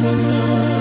么样？